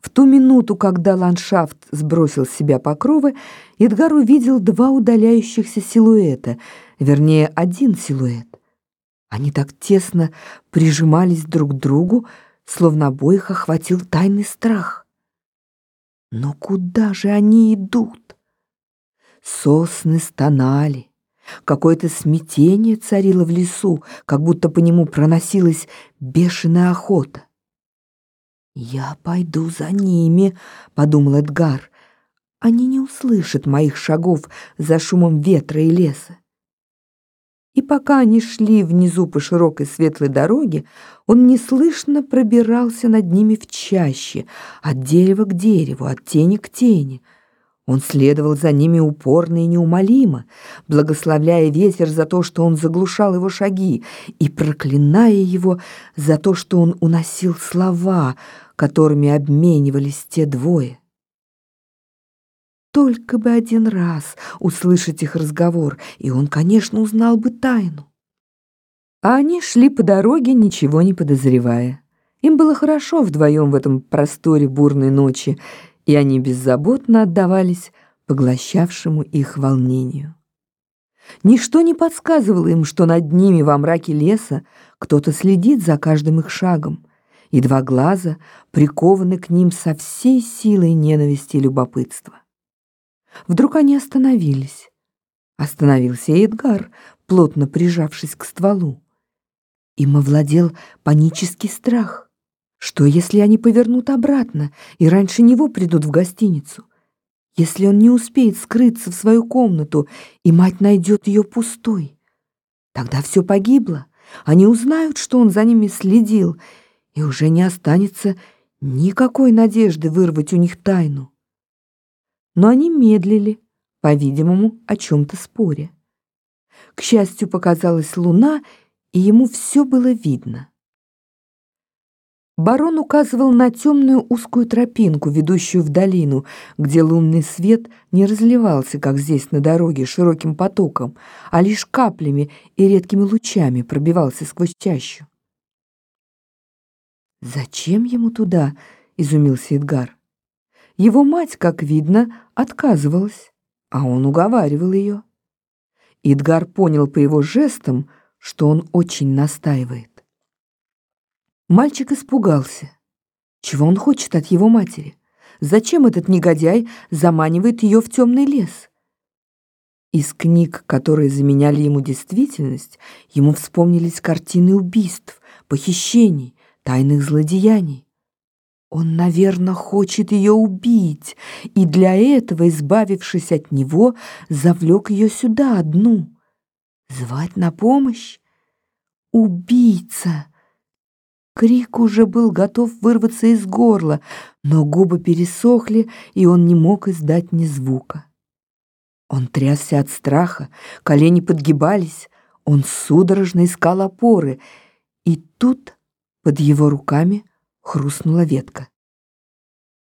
В ту минуту, когда ландшафт сбросил с себя покровы, Эдгар увидел два удаляющихся силуэта, вернее, один силуэт. Они так тесно прижимались друг к другу, словно обоих охватил тайный страх. Но куда же они идут? Сосны стонали. Какое-то смятение царило в лесу, как будто по нему проносилась бешеная охота. «Я пойду за ними», — подумал Эдгар. «Они не услышат моих шагов за шумом ветра и леса». И пока они шли внизу по широкой светлой дороге, он неслышно пробирался над ними в чаще, от дерева к дереву, от тени к тени — он следовал за ними упорно и неумолимо, благословляя ветер за то, что он заглушал его шаги, и проклиная его за то, что он уносил слова, которыми обменивались те двое. Только бы один раз услышать их разговор, и он, конечно, узнал бы тайну. А они шли по дороге, ничего не подозревая. Им было хорошо вдвоем в этом просторе бурной ночи, и они беззаботно отдавались поглощавшему их волнению. Ничто не подсказывало им, что над ними во мраке леса кто-то следит за каждым их шагом, и два глаза прикованы к ним со всей силой ненависти и любопытства. Вдруг они остановились. Остановился Эдгар, плотно прижавшись к стволу. Им овладел панический страх. Что, если они повернут обратно и раньше него придут в гостиницу? Если он не успеет скрыться в свою комнату, и мать найдет ее пустой? Тогда все погибло. Они узнают, что он за ними следил, и уже не останется никакой надежды вырвать у них тайну. Но они медлили, по-видимому, о чем-то споре. К счастью, показалась луна, и ему все было видно. Барон указывал на темную узкую тропинку, ведущую в долину, где лунный свет не разливался, как здесь на дороге, широким потоком, а лишь каплями и редкими лучами пробивался сквозь чащу. «Зачем ему туда?» — изумился Эдгар. Его мать, как видно, отказывалась, а он уговаривал ее. Эдгар понял по его жестам, что он очень настаивает. Мальчик испугался. Чего он хочет от его матери? Зачем этот негодяй заманивает ее в темный лес? Из книг, которые заменяли ему действительность, ему вспомнились картины убийств, похищений, тайных злодеяний. Он, наверное, хочет ее убить, и для этого, избавившись от него, завлек ее сюда одну. Звать на помощь? Убийца! Крик уже был готов вырваться из горла, но губы пересохли, и он не мог издать ни звука. Он трясся от страха, колени подгибались, он судорожно искал опоры, и тут под его руками хрустнула ветка.